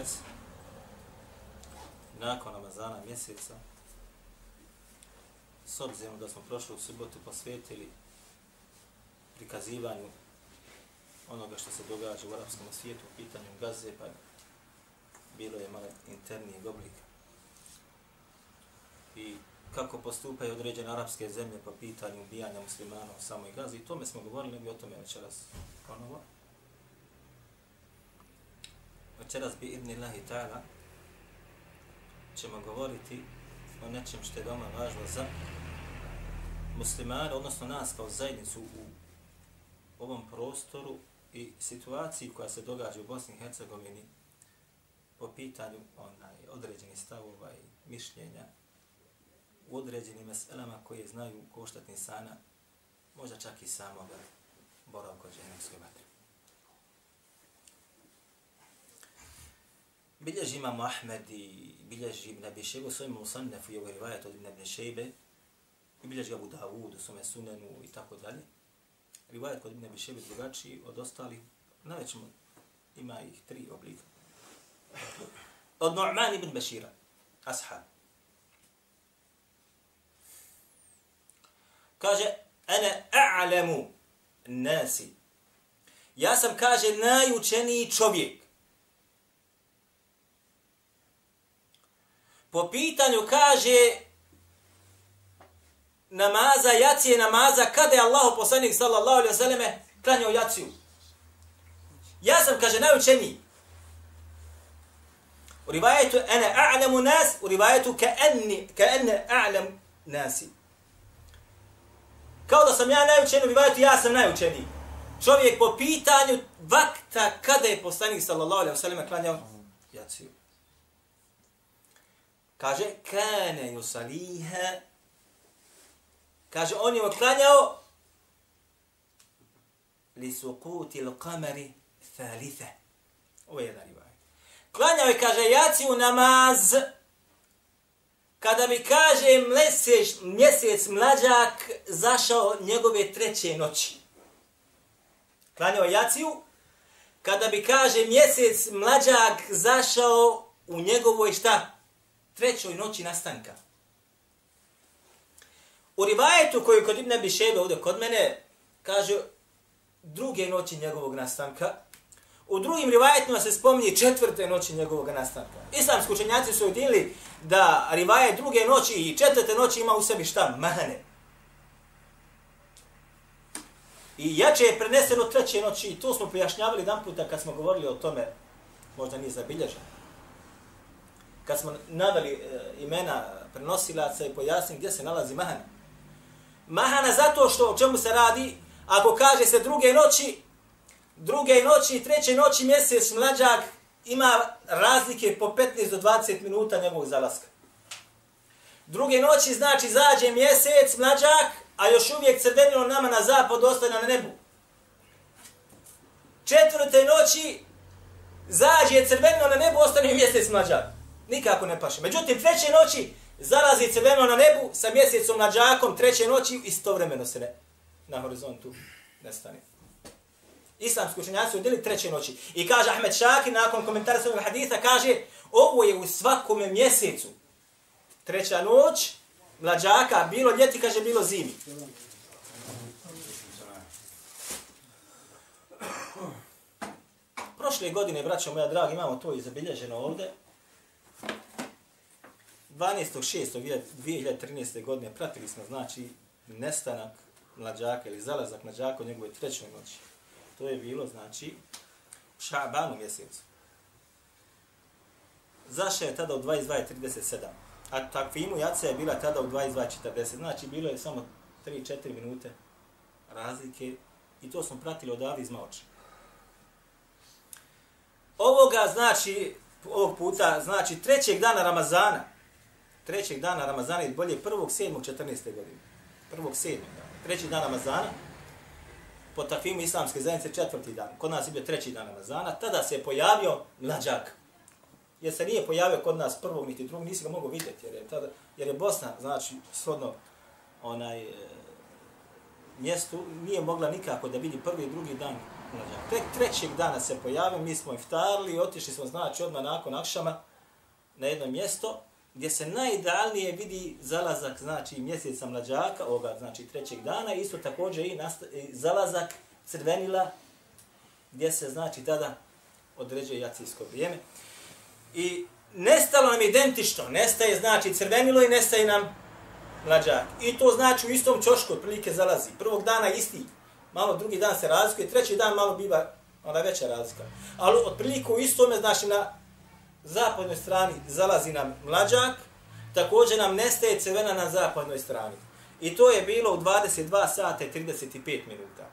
Ders nakon Ramazana mjeseca. S obzirom da smo prošlu subotu posvetili prikazivanju onoga što se događa u arapskom svijetu u pitanju gaze, pa bilo je malo internijeg oblika. I kako postupaju određene arapske zemlje po pitanju ubijanja muslimana u samoj Gazi. I tome smo govorili, ne bi o tome večeras ponovo. Večeras bi idni Allahi ta'ala ćemo govoriti o nečem što je veoma važno za muslimane, odnosno nas kao zajednicu u ovom prostoru i situaciji koja se događa u Bosni i Hercegovini po pitanju onaj određenih stavova i mišljenja u određenim meselama koje znaju koštati insana, možda čak i samoga boravka od džehennemskoj vatre. بلج إمام أحمد بلج ابن أبي شيبة صوم مصنف في رواية ابن أبي شيبة بلج أبو داود صوم السنن ويتاكو دالي رواية قد ابن أبي شيبة دراتشي ودوستالي نايتش من إما إيه تري أبليك النعمان بن بشيرة أصحاب كاجة أنا أعلم الناس. ياسم كاجة نايو تشني تشوبيك Po pitanju, kaže, namaza, jacije namaza, kada je Allah poslanik, sallallahu alaihi wa klanjao jaciju. Ja sam, kaže, najučeniji. U rivajetu, ene a'lamu nas, u rivajetu, ka enne, ka enne a'lam nasi. Kao da sam ja najučeniji, rivajetu, ja sam najučeniji. Čovjek po pitanju vakta kada je poslanik, sallallahu alaihi wa klanjao jaciju. Kaže, kane yusaliha, kaže, on je klanjao li sukuti l-kamari thalitha. Ovo je jedan rivajet. Klanjao je, kaže, jaciju namaz, kada bi, kaže, mjesec, mjesec mlađak zašao njegove treće noći. Klanjao je jaciju, kada bi, kaže, mjesec mlađak zašao u njegovoj šta? Trećoj noći nastanka. U rivajetu koju kod Ibn Abi Šebe ovdje kod mene, kaže druge noći njegovog nastanka, u drugim rivajetima se spominje četvrte noći njegovog nastanka. Islamski učenjaci su udjeli da rivajet druge noći i četvrte noći ima u sebi šta? Mahane. I jače je preneseno treće noći i to smo pojašnjavali dan puta kad smo govorili o tome, možda nije zabilježeno kad smo naveli e, imena prenosilaca i pojasnili gdje se nalazi mahana. Mahana zato što o čemu se radi, ako kaže se druge noći, druge noći i treće noći mjesec mlađak ima razlike po 15 do 20 minuta njegovog zalaska. Druge noći znači zađe mjesec mlađak, a još uvijek crvenilo nama na zapad ostaje na nebu. Četvrte noći zađe crvenilo na nebu, ostane mjesec mlađak nikako ne paše. Međutim, treće noći zalazi crveno na nebu sa mjesecom na džakom, treće noći istovremeno se ne, na horizontu nestane. Islamski učenjaci udjeli treće noći. I kaže Ahmed Šaki nakon komentara svojeg haditha, kaže ovo je u svakome mjesecu. Treća noć, mlađaka, bilo ljeti, kaže, bilo zimi. Prošle godine, braćo moja draga, imamo to i zabilježeno ovde. 12.6.2013. godine pratili smo, znači, nestanak mlađaka ili zalazak mlađaka u njegove trećoj noći. To je bilo, znači, u Šabanu mjesecu. Zaša je tada u 22.37. A takvimu jaca je bila tada u 22.40. Znači, bilo je samo 3-4 minute razlike i to smo pratili od iz Maoče. ovoga znači, ovog puta, znači trećeg dana Ramazana, trećeg dana Ramazana ili bolje prvog sedmog 14. godine. Prvog sedmog dana. Treći dan Ramazana, po takvimu islamske zajednice četvrti dan. Kod nas je bio treći dan Ramazana, tada se je pojavio mlađak. Jer se nije pojavio kod nas prvog niti drugog, nisi ga mogu vidjeti, jer je, tada, jer je Bosna, znači, shodno onaj, e, mjestu, nije mogla nikako da vidi prvi i drugi dan mlađak. Tek trećeg dana se pojavio, mi smo iftarili otišli smo, znači, odmah nakon akšama na jedno mjesto, gdje se najidealnije vidi zalazak, znači, mjeseca mlađaka, ovoga, znači, trećeg dana, isto također i, nasta, i zalazak crvenila, gdje se, znači, tada određuje jacijsko vrijeme. I nestalo nam identično, nestaje, znači, crvenilo i nestaje nam mlađak. I to znači u istom čošku otprilike zalazi. Prvog dana isti, malo drugi dan se razlikuje, treći dan malo biva ona veća razlika. Ali otprilike u istome, znači, na zapadnoj strani zalazi nam mlađak, također nam nestaje crvena na zapadnoj strani. I to je bilo u 22 sata i 35 minuta.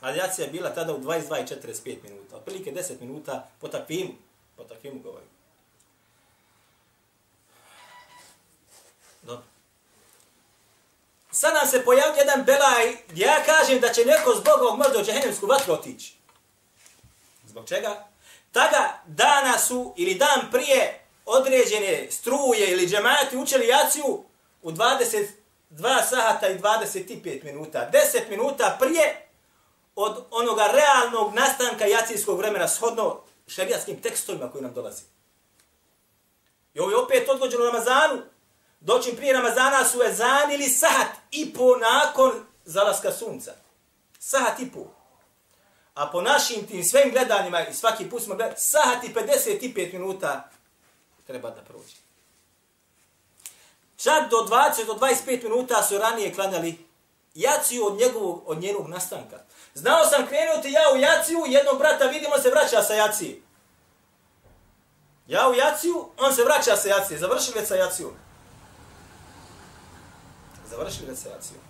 Radijacija je bila tada u 22 i 45 minuta. Otprilike 10 minuta po takvimu. Po takvimu govorim. Dobro. Sad nam se pojavlja jedan belaj gdje ja kažem da će neko zbog ovog možda u džehennemsku vatru otići. Zbog čega? Tada dana su ili dan prije određene struje ili džemati učeli jaciju u 22 sahata i 25 minuta. 10 minuta prije od onoga realnog nastanka jacijskog vremena shodno šarijatskim tekstovima koji nam dolazi. I ovo je opet odgođeno Ramazanu. Doćim prije Ramazana su ezanili sahat i po nakon zalaska sunca. Sahat i po. A po našim tim svim gledanjima i svaki put smo gledali, sahati i 55 minuta treba da prođe. Čak do 20 do 25 minuta su ranije klanjali jaciju od njegovog, od njenog nastanka. Znao sam krenuti ja u jaciju, jednog brata vidimo se vraća sa jacije. Ja u jaciju, on se vraća sa jacije. Završili već sa jacijom. Završili već sa jacijom.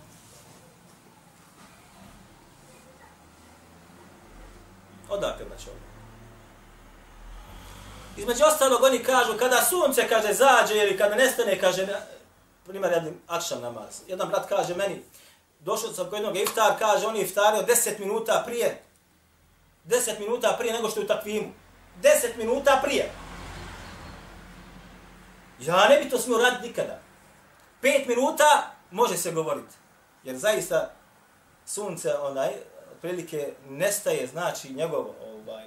Odakle na? Između ostalog oni kažu, kada sunce, kaže, zađe ili kada nestane, kaže, primjer, jedan akšam namaz. Jedan brat kaže meni, došao sam kod jednog iftar, kaže, on je iftario 10 minuta prije. 10 minuta prije nego što je u takvimu. 10 minuta prije. Ja ne bi to smio raditi nikada. 5 minuta može se govoriti. Jer zaista sunce, onaj, otprilike nestaje, znači, njegov ovaj,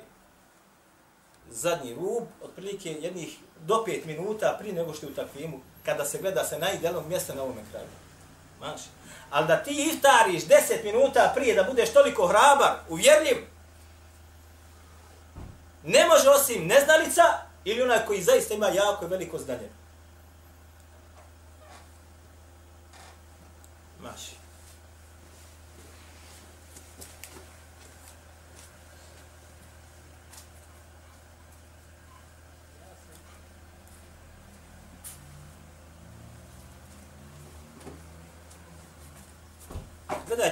zadnji rub, otprilike jednih do 5 minuta prije nego što je u takvimu, kada se gleda se najidelnog mjesta na ovom kraju. Znači, Ali da ti iftariš 10 minuta prije da budeš toliko hrabar, uvjerljiv, ne može osim neznalica ili onaj koji zaista ima jako veliko znanje. Maši.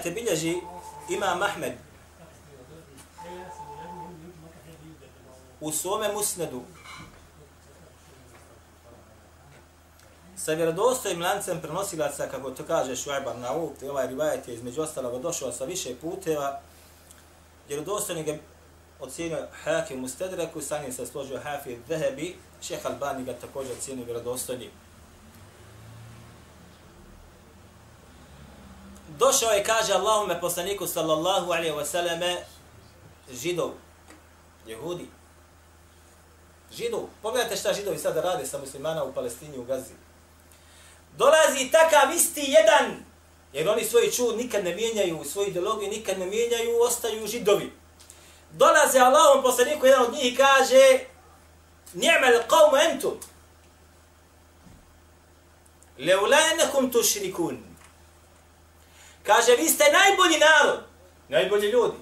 Gledajte, bilježi Imam Ahmed u svome musnedu sa vjerodostojim lancem prenosilaca, kako to kaže Šuajbar na te ovaj rivajet je između ostalog došao sa više puteva, vjerodostojni ga ocijenio Hakim Mustedreku, sa njim se složio Hafi Dehebi, šeha Albani ga također ocijenio vjerodostojnim. Došao je kaže Allahume poslaniku sallallahu alaihi wa sallame židov, jehudi. Židov. Pogledajte šta židovi sada rade sa muslimana u Palestini u Gazi. Dolazi takav isti jedan, jer oni svoj čud nikad ne mijenjaju, svoju ideologiju nikad ne mijenjaju, ostaju židovi. Dolazi Allahom poslaniku, jedan od njih kaže Ni'mal qawmu entum. Leula enakum tušrikun. Kaže, vi ste najbolji narod, najbolji ljudi.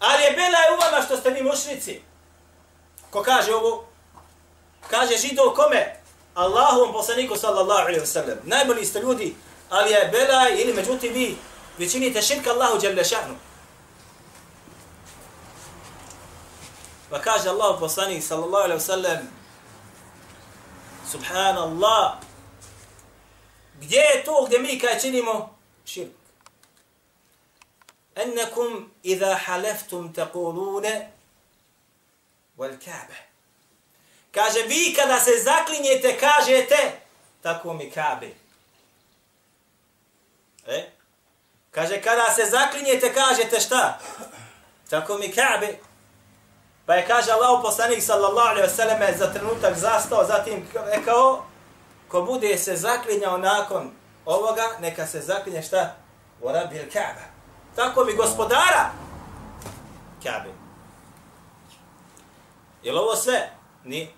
Ali je bela je u vama što ste vi mušnici. Ko kaže ovo? Kaže židov kome? Allahom poslaniku sallallahu alaihi wa sallam. Najbolji ste ljudi, ali je bela ili međutim vi, vi činite širka Allahu djelle šahnu. Pa kaže Allah poslanik sallallahu alaihi wasallam Subhanallah Gdje je to gdje mi kaj činimo? Širk. Ennekum idha haleftum taqulune wal kabe. Kaže, vi kada se zaklinjete, kažete, tako mi kabe. E? Kaže, kada se zaklinjete, kažete šta? Tako mi kabe. Pa je kaže Allah poslanik sallallahu alaihi wasallam za trenutak zastao, zatim rekao, ko bude se zaklinjao nakon ovoga, neka se zaklinje šta? U rabil Kaaba. Tako mi gospodara Kaabe. Jel ovo sve? Ni.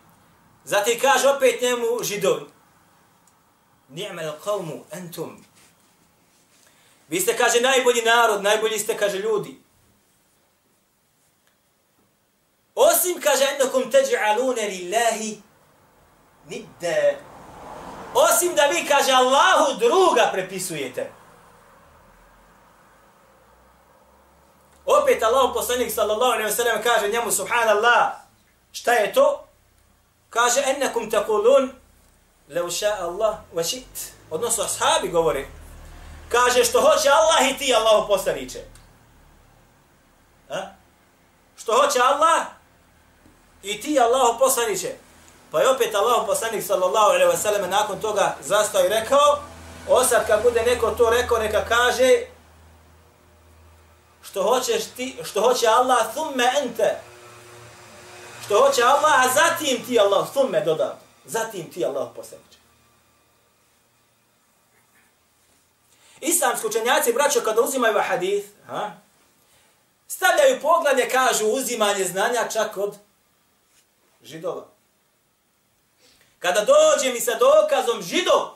Zatim kaže opet njemu židovi. Ni'mal qawmu antum. Vi ste, kaže, najbolji narod, najbolji ste, kaže, ljudi. Osim, kaže, endakum teđa'alune lillahi nidde. Osim da vi, kaže, Allahu druga prepisujete. Opet Allah poslanik sallallahu alaihi wa sallam kaže njemu subhanallah, šta je to? Kaže, ennekum takulun, leu ša Allah wa šit. Odnosno, ashabi govore, kaže što hoće Allah i ti Allah poslanice. A? Što hoće Allah i ti Allah poslanice. Pa je opet Allah poslanik sallallahu alaihi wa sallam nakon toga zastao i rekao, osad kad bude neko to rekao, neka kaže, što hoćeš ti, što hoće Allah, thumme ente. Što hoće Allah, a zatim ti Allah, thumme dodao. Zatim ti Allah poslaniće. Islamski učenjaci, braćo, kada uzimaju ovaj hadith, ha, stavljaju poglavlje, kažu uzimanje znanja čak od židova. Kada dođe mi sa dokazom židov,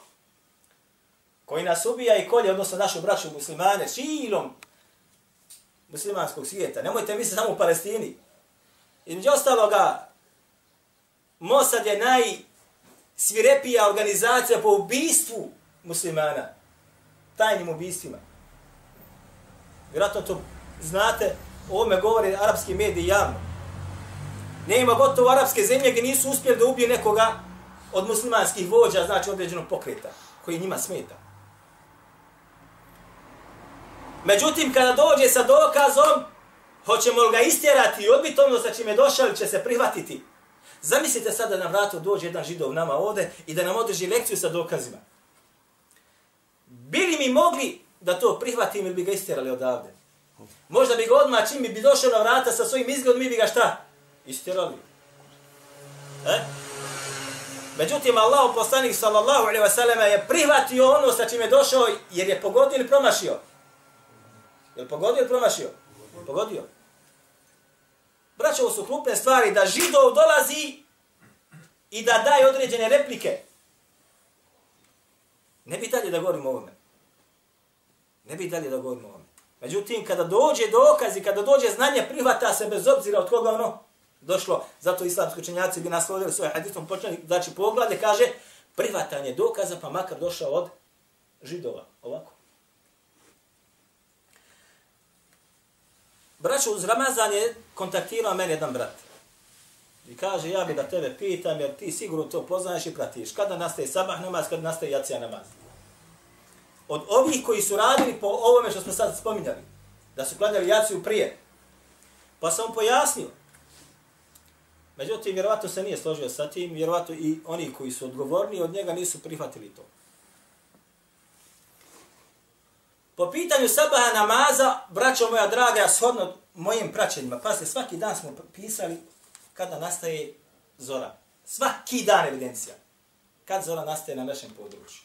koji nas ubija i kolje, odnosno našu braću muslimane, šilom muslimanskog svijeta, nemojte misliti samo u Palestini. Između ostaloga, Mossad je najsvirepija organizacija po ubistvu muslimana, tajnim ubistvima. Vjerojatno to znate, o ovome govore arapski mediji javno. Ne ima gotovo arapske zemlje gdje nisu uspjeli da ubije nekoga od muslimanskih vođa, znači određenog pokreta, koji njima smeta. Međutim, kada dođe sa dokazom, hoćemo li ga istjerati i odbiti ono sa čime došao će se prihvatiti. Zamislite sad da na vratu dođe jedan židov nama ovde i da nam održi lekciju sa dokazima. Bili mi mogli da to prihvatim ili bi ga istjerali odavde? Možda bi ga odmah čim bi došao na vrata sa svojim izgledom, mi bi ga šta? Istjerali. E? Međutim, Allah poslanik sallallahu alaihi wasallam je prihvatio ono sa čime je došao jer je pogodio ili promašio. Je li pogodio ili promašio? Pogodio. Braćo, ovo su krupne stvari da židov dolazi i da daje određene replike. Ne bi dalje da govorimo o ovome. Ne bi dalje da govorimo o ovome. Međutim, kada dođe dokaz i kada dođe znanje, prihvata se bez obzira od koga ono došlo. Zato islamski učenjaci bi naslovili svoj hadisom, počeli, znači poglade, kaže, prihvatanje dokaza, pa makar došao od židova. Ovako. Braćo, uz Ramazan je kontaktirao mene jedan brat. I kaže, ja bi da tebe pitam, jer ti sigurno to poznaješ i pratiš. Kada nastaje sabah namaz, kada nastaje jacija namaz. Od ovih koji su radili po ovome što smo sad spominjali, da su klanjali jaciju prije, pa sam pojasnio. Međutim, vjerovatno se nije složio sa tim, vjerovatno i oni koji su odgovorni od njega nisu prihvatili to. Po pitanju sabaha namaza, braćo moja draga, shodno mojim praćenjima, pa se svaki dan smo pisali kada nastaje zora. Svaki dan evidencija. Kad zora nastaje na našem području.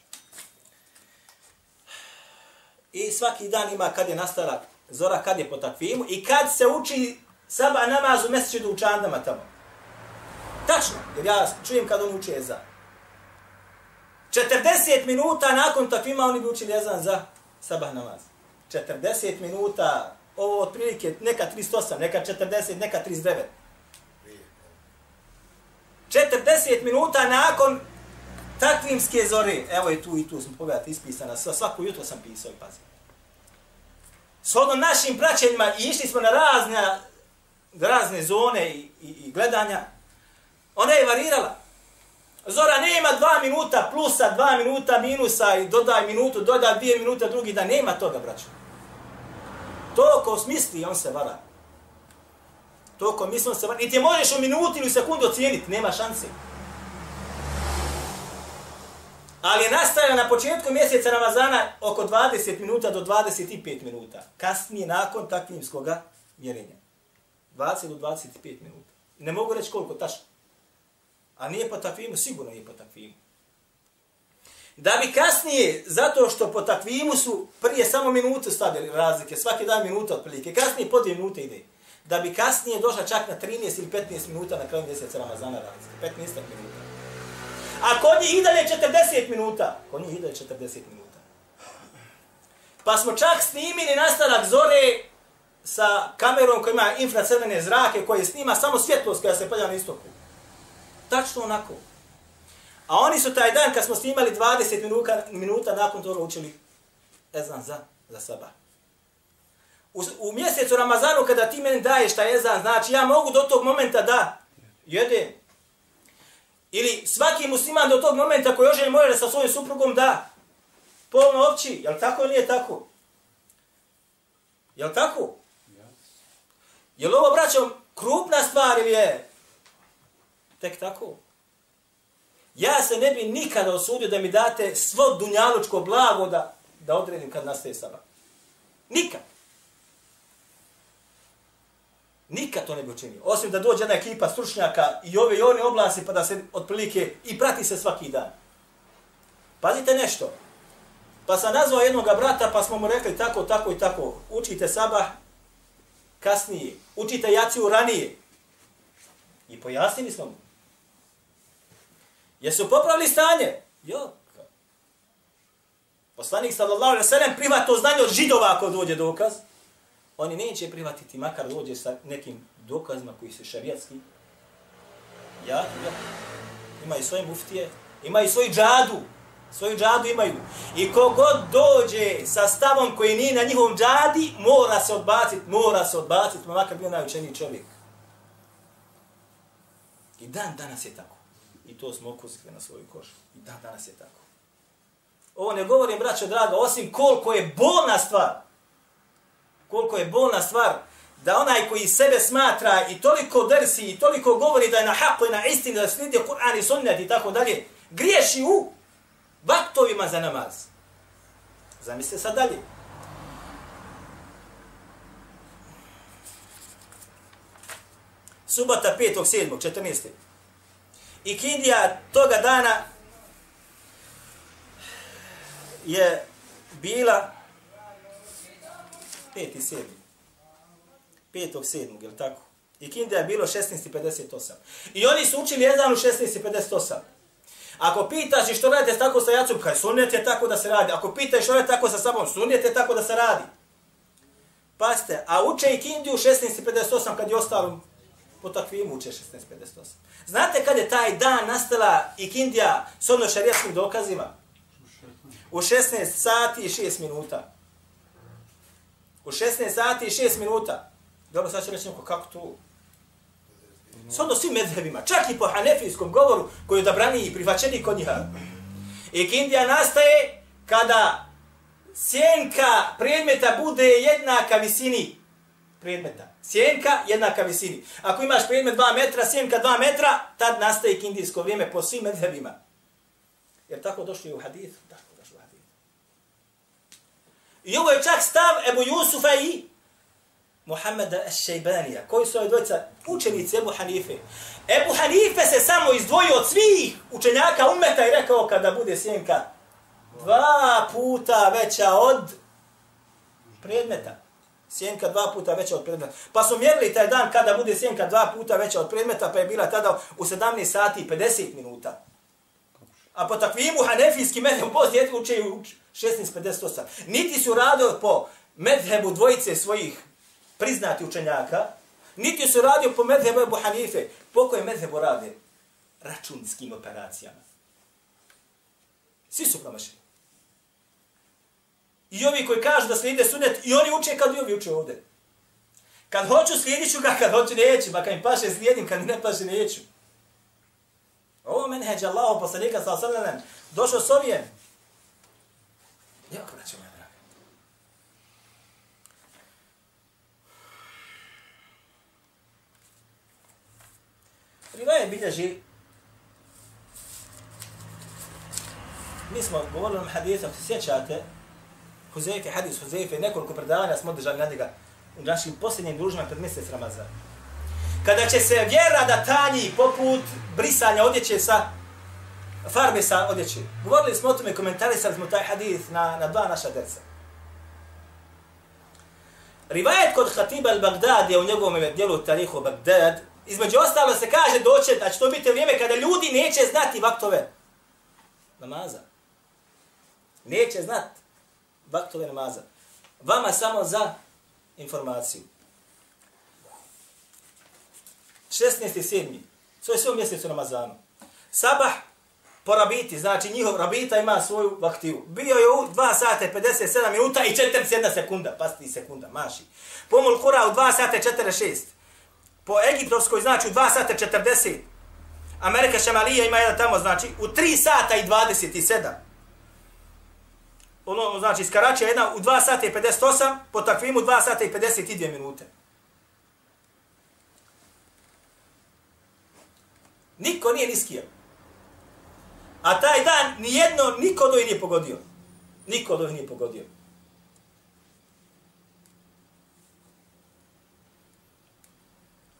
I svaki dan ima kad je nastala zora, kad je po takvimu i kad se uči sabah namaz u mjesečidu u čandama tamo. Tačno, jer ja čujem kad on uči ezan. 40 minuta nakon takvima oni bi učili ezan za sabah namaz. 40 minuta, ovo otprilike neka 38, neka 40, neka 39. 40 minuta nakon takvimske zore, evo je tu i tu smo pogledati ispisana, svako jutro sam pisao i pazio. Shodno našim praćenjima i išli smo na razne razne zone i, i, i gledanja, ona je varirala. Zora nema dva minuta plusa, dva minuta minusa i dodaj minutu, dodaj dvije minute drugi da nema toga, braćo. To ko smisli, on se vara. To ko misli, on se vara. I ti možeš u minuti ili sekundu ocijeniti, nema šanse. Ali je nastavio na početku mjeseca Ramazana oko 20 minuta do 25 minuta. Kasnije nakon takvimskoga mjerenja. 20 do 25 minuta. Ne mogu reći koliko tačno. A nije po takvimu, sigurno nije po takvimu. Da bi kasnije, zato što po takvimu su prije samo minutu stavili razlike, svaki dan minuta otprilike, kasnije po dvije minute ide. Da bi kasnije došla čak na 13 ili 15 minuta na kraju mjeseca Ramazana razlike. 15 minuta. A kod njih i dalje 40 minuta. Kod njih i dalje 40 minuta. Pa smo čak snimili nastavak zore sa kamerom koja ima infracrvene zrake, koje snima samo svjetlost koja se palja na istoku. Tačno onako. A oni su taj dan kad smo snimali 20 minuta, minuta nakon toga učili ezan za, za sabah. U, u mjesecu Ramazanu kada ti meni daješ taj ezan, znači ja mogu do tog momenta da jedem, Ili svaki musliman do tog momenta koji oženi može sa svojim suprugom da polno opći. Jel tako ili nije tako? Jel tako? Jel ovo, braćom, krupna stvar ili je? Tek tako. Ja se ne bi nikada osudio da mi date svo dunjalučko blago da, da odredim kad nastaje sabah. Nikad. Nikad to ne bi učinio. Osim da dođe jedna ekipa stručnjaka i ove i one oblasti pa da se otprilike i prati se svaki dan. Pazite nešto. Pa sam nazvao jednog brata pa smo mu rekli tako, tako i tako. Učite sabah kasnije. Učite jaciju ranije. I pojasnili smo mu. Jesu popravili stanje? Jo. Poslanik sallallahu alejhi ve sellem prima to znanje od židova ako dođe dokaz oni neće prihvatiti makar dođe sa nekim dokazima koji su šerijatski. Ja, ja. Imaju svoje muftije, imaju svoj džadu, svoju džadu imaju. I kogod dođe sa stavom koji nije na njihovom džadi, mora se odbaciti, mora se odbaciti, pa makar bio najučeniji čovjek. I dan danas je tako. I to smo okusili na svoju kožu. I da, danas je tako. Ovo ne govorim, braćo draga, osim koliko je bolna stvar koliko je bolna stvar da onaj koji sebe smatra i toliko drsi i toliko govori da je na haku i na istini da slidi Kur'an i sunnet i tako dalje, griješi u vaktovima za namaz. Zamislite sad dalje. Subota 5.7. I Kindija toga dana je bila peti, sedmi. Petog, sedmog, tako? I kindija je bilo 16.58. I oni su učili jedan u 16.58. Ako pitaš što radite tako sa jacom, kaj sunnet je tako da se radi. Ako pitaš što radite tako sa sabom, sunnet je tako da se radi. Pazite, a uče i kindiju 16.58 kad je ostalo po takvim uče 16.58. Znate kad je taj dan nastala i kindija s ono šarijatskim dokazima? U 16 sati i 6 minuta. U 16 sati i 6 minuta. Dobro, sad će reći neko, kako to? Sada ono svim medhebima, čak i po hanefijskom govoru, koji je odabrani i prihvaćeni kod njiha. I kindija nastaje kada sjenka predmeta bude jednaka visini predmeta. Sjenka jednaka visini. Ako imaš predmet 2 metra, sjenka 2 metra, tad nastaje kindijsko vrijeme po svim medhebima. Jer tako došli u hadithu. Tako. I ovo je čak stav Ebu Jusufa i Muhammeda Šejbanija, koji su ove dvojica učenici Ebu Hanife. Ebu Hanife se samo izdvojio od svih učenjaka umeta i rekao kada bude sjenka dva puta veća od predmeta. Sjenka dva puta veća od predmeta. Pa su mjerili taj dan kada bude sjenka dva puta veća od predmeta, pa je bila tada u 17 sati i 50 minuta. A po takvimu hanefijski medhem poslije uče 1658. Niti su radio po medhebu dvojice svojih priznati učenjaka, niti su radio po medhebu Ebu Hanife. Po kojem medhebu rade? Računskim operacijama. Svi su promašeni. I ovi koji kažu da slijede sunet, i oni uče kad i ovi uče ovdje. Kad hoću slijedit ću ga, kad hoću neću, pa kad im paše slijedim, kad ne paše neću. Ovo menheđ Allahu poslanika sa sallam došao s ovijem. Jako braćo moja draga. Rivaje bilježi Mi smo govorili o hadithu, ako se sjećate, Huzeyfe, hadis Huzeyfe, nekoliko predavanja smo održali na njega u našim posljednjim družima pred mjesec Ramazana. Kada će se vjera da tanji poput brisanja odjeće sa farbe sa odjeće. Govorili smo o tome, komentarisali smo taj hadis na, na dva naša deca. Rivajet kod Khatiba al-Baghdad je u njegovom dijelu Tarihu Baghdad, između ostalo se kaže doće da će to biti vrijeme kada ljudi neće znati vaktove namaza. Neće znati vaktove namaza. Vama samo za informaciju. 16.7. To je sve u mjesecu Ramazanu. Sabah po rabiti, znači njihov rabita ima svoju vaktivu. Bio je u 2 sata 57 minuta i 41 sekunda, pasti sekunda, maši. Pomul Kura u 2 sata 46. Po Egiptovskoj znači u 2 sata 40. Amerika Šamalija ima jedan tamo, znači u 3 sata i 27 ono, znači, iz Karačija jedna u 2 sata i 58, po takvimu 2 sata i 52 minute. Niko nije niskio. A taj dan nijedno, niko do nije pogodio. Niko do nije pogodio.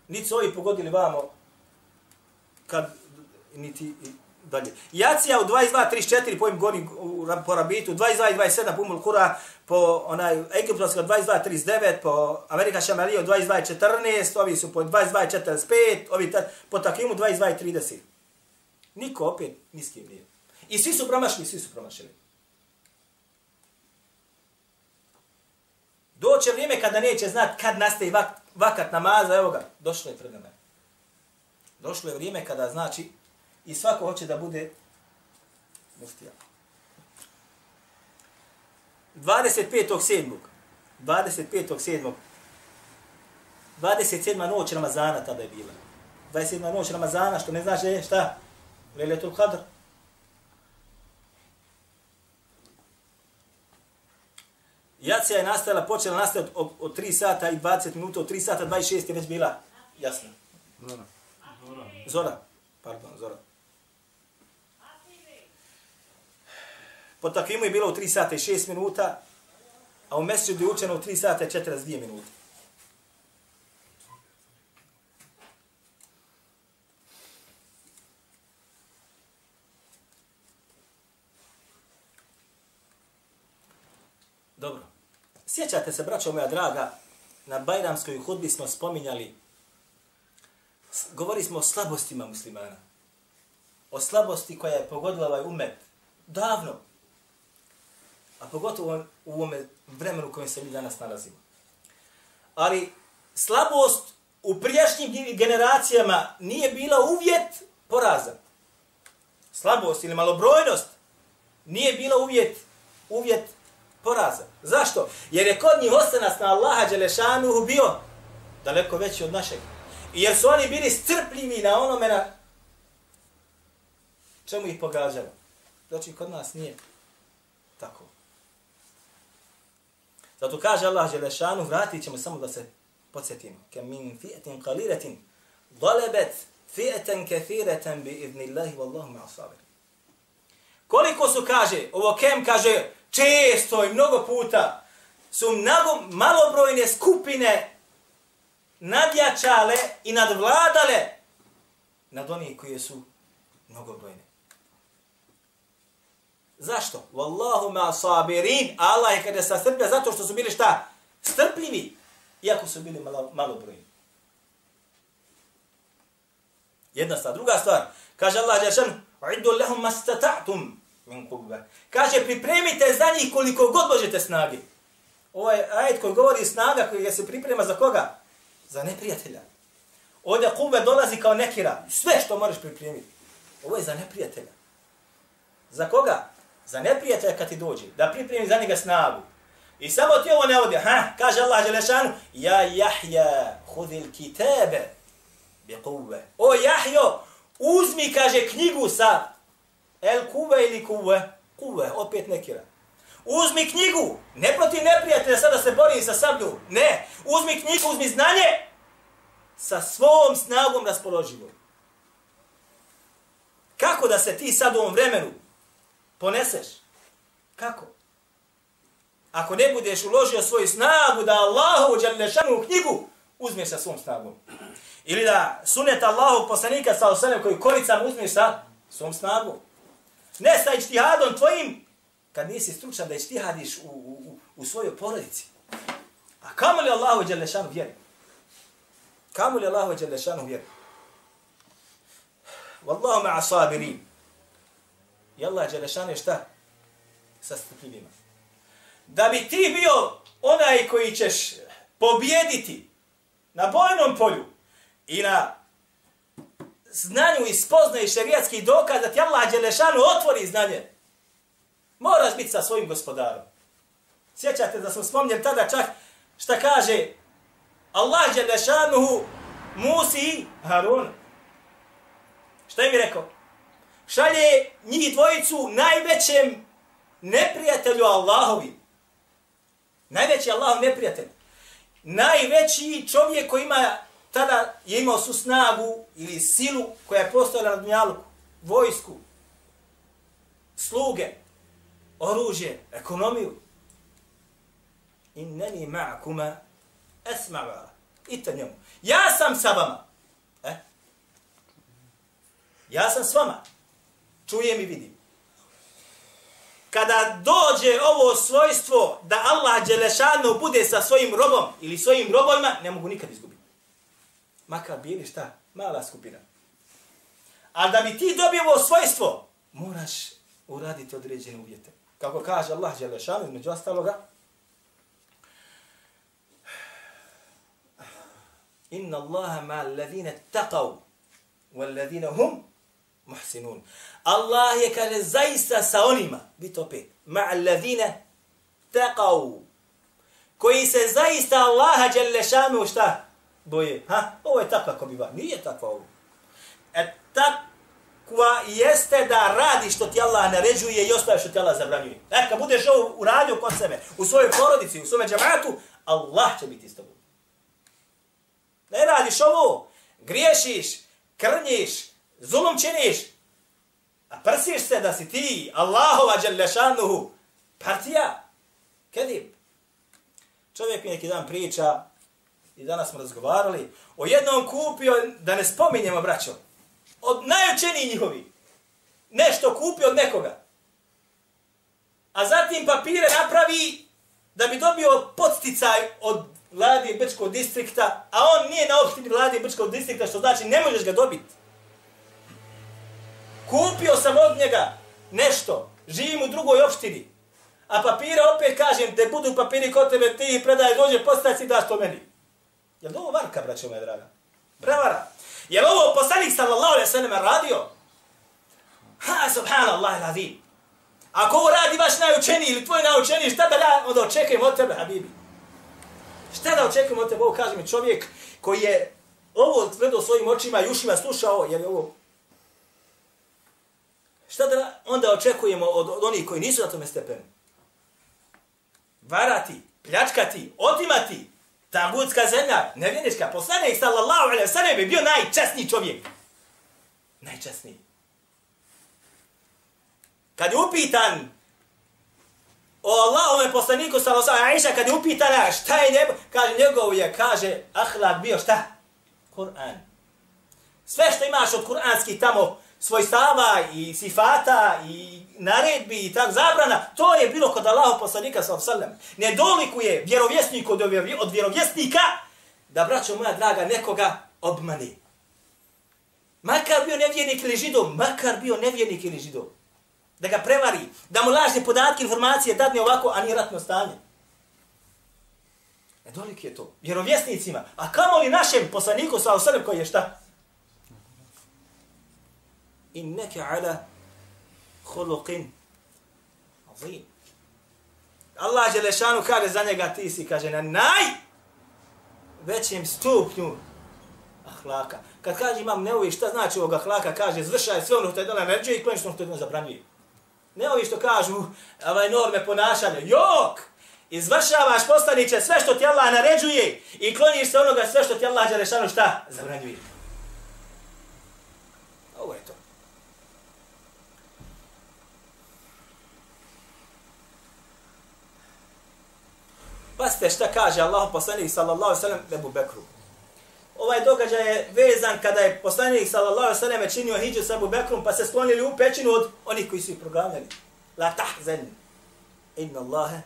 Niti su ovi pogodili vamo kad niti dalje. Jacija u 22.34 po im goni po Rabitu, 22.27 po Mulkura, po onaj Egiptovska 22.39, po Amerika Šamalija 22.14, ovi su po 22.45, ovi ta, po Takimu 22.30. Niko opet niskim nije. I svi su promašili, svi su promašili. Doće vrijeme kada neće znat kad nastaje vak, vakat namaza, evo ga, došlo je pred nama. Došlo je vrijeme kada znači I svako hoće da bude muftija. 25.7. 25.7. 27. noć Ramazana tada je bila. 27. noć Ramazana, što ne znaš je šta? Leletul Qadr. Jacija je nastala, počela nastati od, od 3 sata i 20 minuta, od 3 sata 26 je već bila jasna. Zora. Zora. Pardon, Zora. Po takvimu je bilo u 3 sata i 6 minuta, a u mjesecu je učeno u 3 sata i 42 minuta. Dobro. Sjećate se, braćo moja draga, na Bajramskoj hudbi smo spominjali, govorili smo o slabostima muslimana. O slabosti koja je pogodila ovaj umet. Davno, a pogotovo u ovome vremenu u kojem se mi danas nalazimo. Ali slabost u prijašnjim generacijama nije bila uvjet poraza. Slabost ili malobrojnost nije bila uvjet, uvjet poraza. Zašto? Jer je kod njih ostanas na Allaha Đelešanuhu bio daleko veći od našeg. I jer su oni bili strpljivi na onome na čemu ih pogađalo. Znači, kod nas nije tako. Zato kaže Allah Želešanu, vratit ćemo samo da se podsjetimo. Kem min fi'etin qaliretin, galebet fi'etan kathireten bi idnillahi wallahu ma'a sabir. Koliko su, kaže, ovo kem kaže, često i mnogo puta, su mnogo malobrojne skupine nadjačale i nadvladale nad onih koje su mnogobrojne. Zašto? Wallahu ma sabirin. Allah je kada se strpio zato što su bili šta? Strpljivi. Iako su bili malo, malo brojni. Jedna stvar. Druga stvar. Kaže Allah Đeršan, Uiddu lehum mastata'tum min kubba. Kaže, pripremite za njih koliko god možete snage. Ovaj ajet koji govori snaga koji se priprema za koga? Za neprijatelja. Ovdje kube dolazi kao nekira. Sve što možeš pripremiti. Ovo je za neprijatelja. Za koga? Za neprijatelja kad ti dođe, da pripremi za njega snagu, I samo ti ovo ne ode, Ha, kaže Allah Đelešanu, ja Jahja, hudil kitabe, bi kuve. O Jahjo, uzmi, kaže, knjigu sa el kuve ili kuve. Kuve, opet nekira. Uzmi knjigu, ne protiv neprijatelja sada se bori sa sablju. Ne, uzmi knjigu, uzmi znanje sa svom snagom raspoloživom. Kako da se ti sad u ovom vremenu poneseš? Kako? Ako ne budeš uložio svoju snagu da Allahu u knjigu uzmeš sa svom snagom. Ili da sunet Allahu poslanika sa osanem koji koricam uzmeš sa svom snagom. Ne sa ištihadom tvojim kad nisi stručan da ištihadiš u, u, u svojoj porodici. A kamo li Allahu Đalešanu vjeri? Kamo li Allahu Đalešanu vjeri? Wallahu ma'a sabirin. I Allah Đalešanu je šta? Sa strpljivima. Da bi ti bio onaj koji ćeš pobjediti na bojnom polju i na znanju i spoznaju šerijatski dokaz da ti Allah Đelešanu otvori znanje, moraš biti sa svojim gospodarom. Sjećate da sam spomnjen tada čak šta kaže Allah Đelešanuhu Musi Harun. Šta im mi rekao? Šalje njih dvojicu najvećem neprijatelju Allahovi. Najveći Allahov neprijatelj. Najveći čovjek koji ima tada je imao su snagu ili silu koja je postojala na dunjalu, vojsku, sluge, oružje, ekonomiju. Inneni ma'akuma esma'va. Ite njemu. Ja sam sa vama. Eh? Ja sam s vama. Čujem i vidim. Kada dođe ovo svojstvo da Allah Đelešanu bude sa svojim robom ili svojim robojima, ne mogu nikad izgubiti. Makar bili šta? Mala skupina. A da bi ti dobio ovo svojstvo, moraš uraditi određene uvjete. Kako kaže Allah Đelešanu, između ostaloga, Inna Allaha ma alladhina taqaw wal ladina hum muhsinun. Allah je kaže zaista sa onima, bit opet, ma alladhina koji se zaista Allaha dželle šanu šta boje. Ha? Ovo je takva ko biva. Nije takva ovo. E takva jeste da radi što ti Allah naređuje i ostaje što ti Allah zabranjuje. E, kad budeš ovo uradio kod sebe, u svojoj porodici, u svome džamatu, Allah će biti s tobom. Ne radiš ovo, griješiš, krnjiš, zulum činiš, a prsiš se da si ti, Allahova dželjašanuhu, partija, kedib. Čovjek mi neki dan priča, i danas smo razgovarali, o jednom kupio, da ne spominjemo, braćo, od najučeniji njihovi, nešto kupio od nekoga, a zatim papire napravi da bi dobio podsticaj od vlade Brčkog distrikta, a on nije na opštini vlade Brčkog distrikta, što znači ne možeš ga dobiti. Kupio sam od njega nešto, živim u drugoj opštini, a papire opet kažem, te budu papiri kod tebe, ti ih predaj, dođe postaci, daš to meni. Je li ovo varka, braćo moja draga? Prevara. Je li ovo poslanik sallallahu alaihi sallam radio? Ha, subhanallah, lazim. Ako ovo radi vaš najučeniji ili tvoj najučeniji, šta da ja onda očekujem od tebe, habibi? Šta da očekujem od tebe? Ovo kaže mi čovjek koji je ovo gledao svojim očima i ušima slušao, jer je ovo... Šta da onda očekujemo od, od onih koji nisu na tome stepenu? Varati, pljačkati, otimati, Tagutska zemlja, nevjenička, poslanik sallallahu alaihi sallam je bio najčasniji čovjek. Najčasniji. Kad je upitan o Allahove poslaniku sallallahu alaihi Aisha kad je upitana šta je nebo, kaže njegov je, kaže, ahlak bio šta? Kur'an. Sve što imaš od kur'anskih tamo svojstava i sifata i naredbi i tak zabrana, to je bilo kod Allaha poslanika sa alaihi Ne dolikuje vjerovjesnik od, od vjerovjesnika da, braćo moja draga, nekoga obmani. Makar bio nevjernik ili židov, makar bio nevjernik ili židov da ga prevari, da mu lažne podatke, informacije dadne ovako, a nije ratno stanje. Ne dolik je to. Vjerovjesnicima. A kamo li našem poslaniku sa osrem koji je šta? Inneke ala huluqin azim. Allah Želešanu kaže za njega ti si, kaže, na naj većem stupnju ahlaka. Kad kaže imam neovi šta znači ovog ahlaka, kaže zvršaj sve ono što je dala naređuje i kloniš ono što je dala zabranjuje. Ne ovi što kažu ovaj norme ponašanja. Jok! Izvršavaš poslaniće sve što ti Allah naređuje i kloniš se onoga sve što ti Allah Đelešanu šta zabranjuje. Ovo je to. Pasite šta kaže Allah poslanik sallallahu alejhi ve Ebu Bekru. Ovaj događaj je vezan kada je poslanik sallallahu alejhi ve činio hijđu sa Ebu Bekrom pa se sklonili u pećinu od onih koji su ih proganjali. La tahzan. Inna Allaha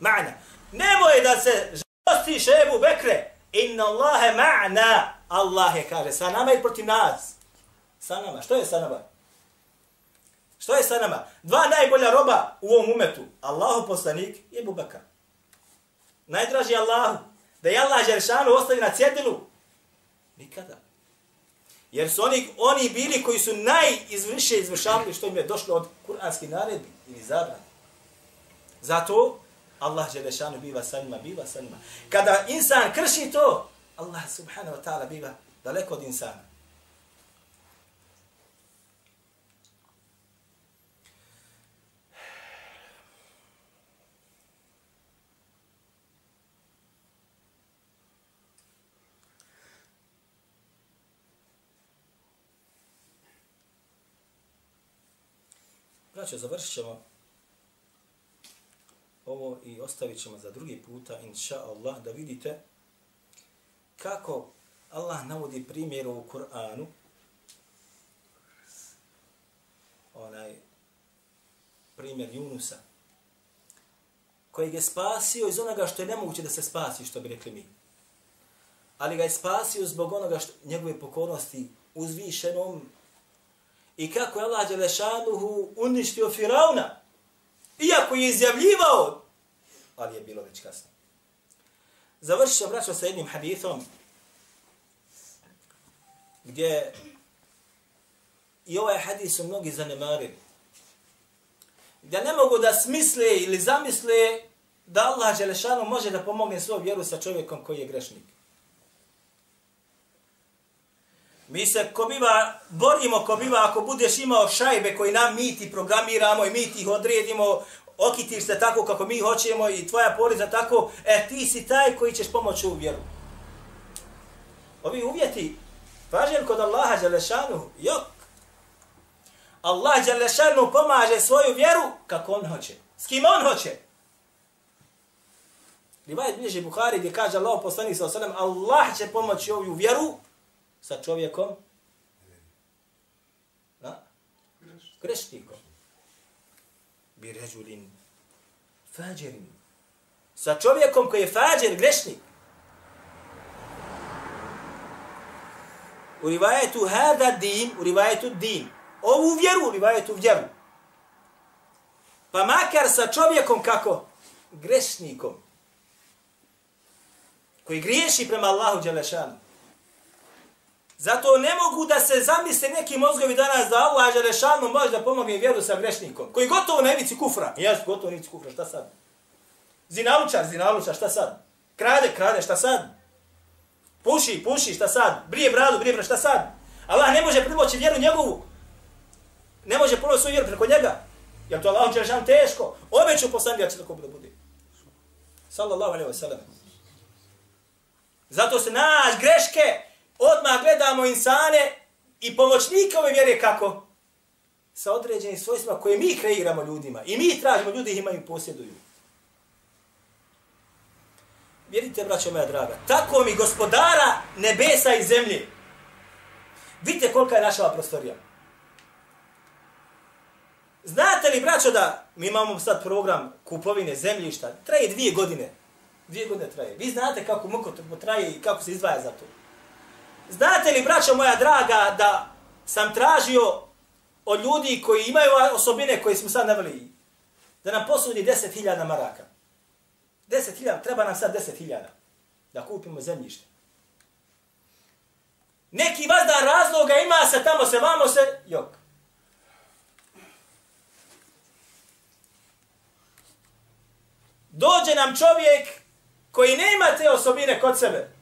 ma'na. Nemoj da se žalostiš Ebu Bekre. Inna Allaha ma'na. Allah je kaže sa nama i protiv nas. Sa nama. Što je sa nama? Što je sa nama? Dva najbolja roba u ovom umetu. Allahu poslanik i Ebu Bekr najdraži Allahu, da je Allah Želšanu ostavi na cjedilu? Nikada. Jer su oni, oni bili koji su najizvrše izvršavali što im je došlo od kuranskih naredbi ili zabrani. Zato Allah Želešanu biva sa njima, biva sa njima. Kada insan krši to, Allah subhanahu wa ta'ala biva daleko od insana. Braćo, završit ćemo ovo i ostavit ćemo za drugi puta, inša Allah, da vidite kako Allah navodi primjer u Kur'anu, onaj primjer Junusa, koji je spasio iz onoga što je nemoguće da se spasi, što bi rekli mi. Ali ga je spasio zbog onoga što njegove pokornosti uzvišenom i kako je Allah Đelešanuhu uništio Firauna, iako je izjavljivao, ali je bilo već kasno. Završit ću braćo sa jednim hadithom, gdje i ovaj hadith su mnogi zanemarili. Gdje ne mogu da smisle ili zamisle da Allah Đelešanu može da pomogne svoj vjeru sa čovjekom koji je grešnik. Mi se ko biva, borimo ko biva ako budeš imao šajbe koji nam mi ti programiramo i mi ti ih odredimo, okitiš se tako kako mi hoćemo i tvoja poriza tako, e ti si taj koji ćeš pomoći u vjeru. Ovi uvjeti, važen kod Allaha Đalešanu, jok. Allah Đalešanu pomaže svoju vjeru kako on hoće. S kim on hoće? Rivajet bliže Bukhari gdje kaže Allah poslanik sa osanem, Allah će pomoći ovu vjeru sa čovjekom? Na? Grešnikom. Bi ređulin fađerin. Sa čovjekom koji je fađer, grešnik. U rivajetu hada din, u rivajetu din. Ovu vjeru, u rivajetu vjeru. Pa makar sa čovjekom kako? Grešnikom. Koji griješi prema Allahu Đelešanu. Zato ne mogu da se zamisle neki mozgovi danas da Allah Želešanu može da pomogne vjeru sa grešnikom. Koji gotovo na ivici kufra. Ja gotovo na ivici kufra, šta sad? Zinalučar, zinalučar, šta sad? Krade, krade, šta sad? Puši, puši, šta sad? Brije bradu, brije bradu, šta sad? Allah ne može primoći vjeru njegovu. Ne može pomoći svoju vjeru preko njega. Jer to Allah Želešanu teško. Obeću poslani da će tako bude bude. Sallallahu alaihi wa sallam. Zato se naš greške odmah gledamo insane i pomoćnike ove vjere kako? Sa određenim svojstvima koje mi kreiramo ljudima. I mi tražimo, ljudi ih imaju posjeduju. Vjerite, braćo moja draga, tako mi gospodara nebesa i zemlje. Vidite kolika je naša prostorija. Znate li, braćo, da mi imamo sad program kupovine zemljišta, traje dvije godine. Dvije godine traje. Vi znate kako muko traje i kako se izdvaja za to. Znate li, braćo moja draga, da sam tražio od ljudi koji imaju osobine koje smo sad naveli, da nam posudi 10.000 maraka. 10.000, treba nam sad 10.000 da kupimo zemljište. Neki vazdan razloga ima se, tamo se, vamo se, jok. dođe nam čovjek koji nema te osobine kod sebe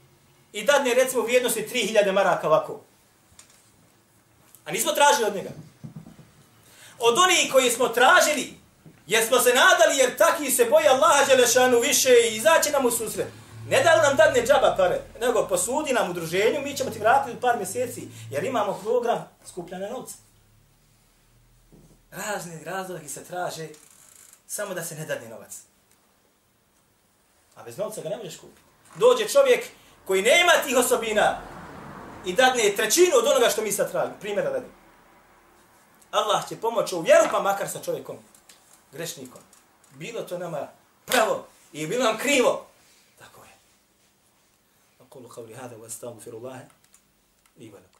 i dadne recimo vrijednosti 3000 maraka ovako. A nismo tražili od njega. Od onih koji smo tražili, jer smo se nadali, jer taki se boje Allaha Đelešanu više i izaće nam u susret. Ne da li nam dadne džaba pare, nego posudi nam udruženju, mi ćemo ti vratiti u par mjeseci, jer imamo program skupljanja novca. Razni razlogi se traže samo da se ne dadne novac. A bez novca ga ne možeš kupiti. Dođe čovjek koji nema tih osobina i dadne trećinu od onoga što mi sad tražimo. Primjera radi. Allah će pomoći u vjeru pa makar sa čovjekom grešnikom. Bilo to nama pravo i bilo nam krivo. Tako je. Aqulu qavli hada wa astaghfirullaha li wa.